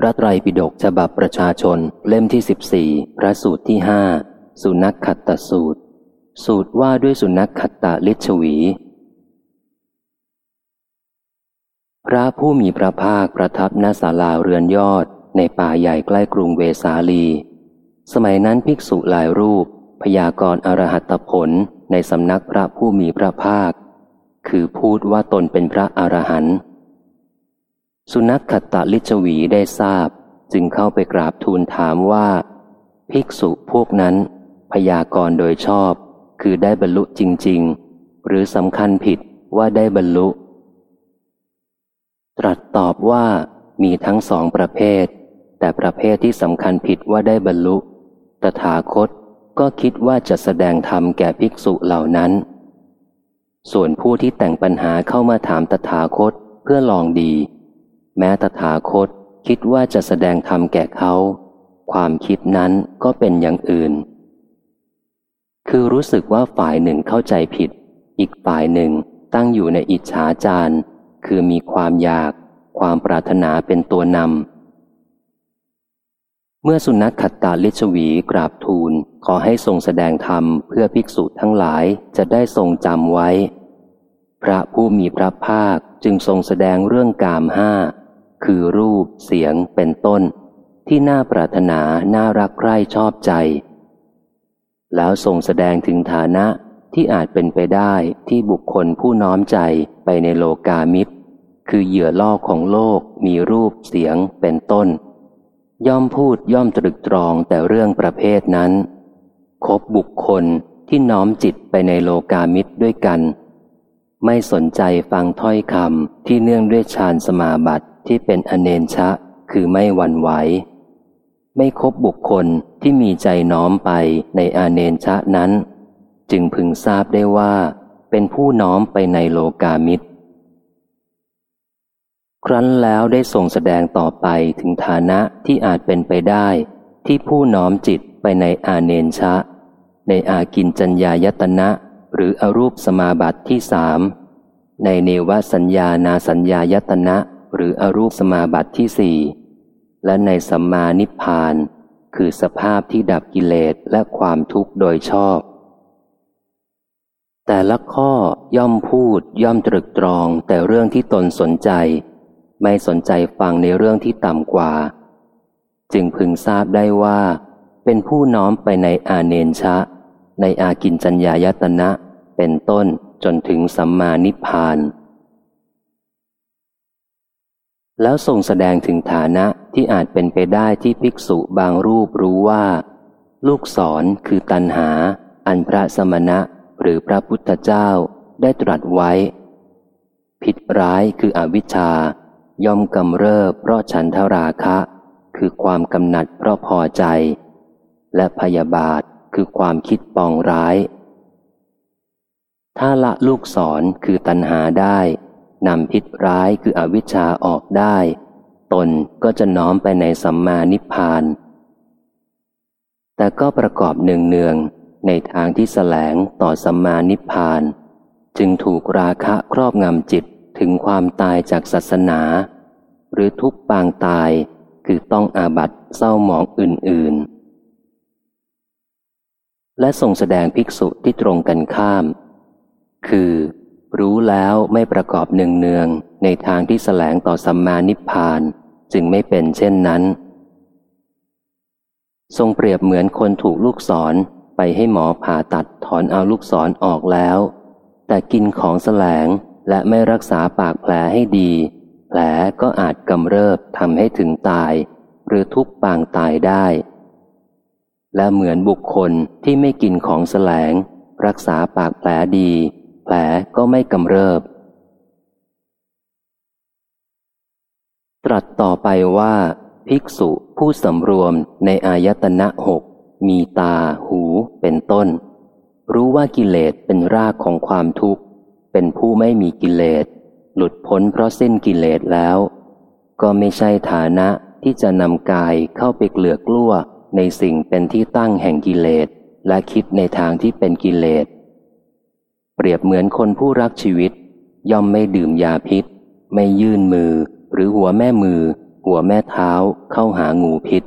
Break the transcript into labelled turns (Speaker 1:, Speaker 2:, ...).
Speaker 1: พระไตรปิฎกฉบับประชาชนเล่มที่สิบสี่พระสูตรที่ห้าสุนัขขัตตสูตร สูตรว่าด้วยสุนัขขัตตลิชวี พระผู้มีพระภาคประทับณศาลาเรือนยอด ในป่าใหญ่ใกล้กรุงเวสาลี สมัยนั้นภิกษุหลายรูป พยากรณ์อรหัตผลในสำนักพระผู้มีพระภาค คือพูดว่าตนเป็นพระอรหันต์ สุนัขขัตตลิชวีได้ทราบ จึงเข้าไปกราบทูลถามว่า ภิกษุพวกนั้น พยากรณ์โดยชอบ คือได้บรรลุจริง ๆ หรือสำคัญผิดว่าได้บรรลุ ตรัสตอบว่ามีทั้งสองประเภท แต่ประเภทที่สำคัญผิดว่าได้บรรลุ ตถาคตก็คิดว่าจะแสดงธรรมแก่ภิกษุเหล่านั้น ส่วนผู้ที่แต่งปัญหาเข้ามาถามตถาคตเพื่อลองดี แม้ตถาคตคิดว่าจะแสดงธรรมแก่เขา ความคิดนั้นก็เป็นอย่างอื่น คือรู้สึกว่าฝ่ายหนึ่งเข้าใจผิด อีกฝ่ายหนึ่งตั้งอยู่ในอิจฉาจารคือมีความอยาก ความปรารถนาเป็นตัวนำ เมื่อสุนัขขัดตาลิชวีกราบทูลขอให้ทรงแสดงธรรมเพื่อภิกษุทั้งหลายจะได้ทรงจำไว้ พระผู้มีพระภาคจึงทรงแสดงเรื่องกามห้า คือรูปเสียงเป็นต้น ที่น่าปรารถนาน่ารักใคร่ชอบใจ แล้วทรงแสดงถึงฐานะที่อาจเป็นไปได้ที่บุคคลผู้น้อมใจไปในโลกามิตร คือเหยื่อล่อของโลกมีรูปเสียงเป็นต้น ย่อมพูดย่อมตรึกตรองแต่เรื่องประเภทนั้น คบบุคคลที่น้อมจิตไปในโลกามิตรด้วยกัน ไม่สนใจฟังถ้อยคำที่เนื่องด้วยฌานสมาบัติ ที่เป็นอเนนชะคือไม่หวั่นไหว ไม่คบบุคคลที่มีใจน้อมไปในอาเนนชะนั้น จึงพึงทราบได้ว่า เป็นผู้น้อมไปในโลกามิตร ครั้นแล้วได้ส่งแสดงต่อไปถึงฐานะที่อาจเป็นไปได้ ที่ผู้น้อมจิตไปในอาเนนชะ ในอากินจัญญายตนะหรืออรูปสมาบัติที่สามในเนวสัญญานาสัญญายตนะ หรืออรูปสมาบัติที่สี่และในสัมมานิพพาน คือสภาพที่ดับกิเลสและความทุกข์โดยชอบ แต่ละข้อย่อมพูดย่อมตรึกตรองแต่เรื่องที่ตนสนใจ ไม่สนใจฟังในเรื่องที่ต่ำกว่า จึงพึงทราบได้ว่า เป็นผู้น้อมไปในอาเนนชะ ในอากินจัญญายตนะ เป็นต้นจนถึงสัมมานิพพาน แล้วทรงแสดงถึงฐานะที่อาจเป็นไปได้ที่ภิกษุบางรูปรู้ว่า ลูกศรคือตันหา อันพระสมณะหรือพระพุทธเจ้าได้ตรัสไว้ ผิดร้ายคืออวิชชา ย่อมกำเริบเพราะฉันทราคะ คือความกำหนัดเพราะพอใจ และพยาบาทคือความคิดปองร้าย ถ้าละลูกศรคือตันหาได้ นำพิษร้ายคืออวิชชาออกได้ ตนก็จะน้อมไปในสัมมานิพพาน แต่ก็ประกอบเนืองๆในทางที่แสลงต่อสัมมานิพพาน จึงถูกราคะครอบงำจิตถึงความตายจากศาสนา หรือทุกปางตายคือต้องอาบัตเศร้าหมองอื่นๆ และส่งแสดงภิกษุที่ตรงกันข้าม คือ รู้แล้วไม่ประกอบหนึ่งเนืองในทางที่แสลงต่อสัมมานิพพาน จึงไม่เป็นเช่นนั้น ทรงเปรียบเหมือนคนถูกลูกศรไปให้หมอผ่าตัดถอนเอาลูกศรออกแล้ว แต่กินของแสลงและไม่รักษาปากแผลให้ดี แผลก็อาจกำเริบทำให้ถึงตาย หรือทุกปางตายได้ และเหมือนบุคคลที่ไม่กินของแสลง รักษาปากแผลดี แผลก็ไม่กำเริบ ตรัสต่อไปว่า ภิกษุผู้สำรวมในอายตนะหกมีตาหูเป็นต้น รู้ว่ากิเลสเป็นรากของความทุกข์ เป็นผู้ไม่มีกิเลส หลุดพ้นเพราะสิ้นกิเลสแล้ว ก็ไม่ใช่ฐานะที่จะนำกายเข้าไปเกลือกลั้วในสิ่งเป็นที่ตั้งแห่งกิเลสและคิดในทางที่เป็นกิเลส เปรียบเหมือนคนผู้รักชีวิต ย่อมไม่ดื่มยาพิษ ไม่ยื่นมือ หรือหัวแม่มือหหัวแม่เท้าเข้าหางูพิษ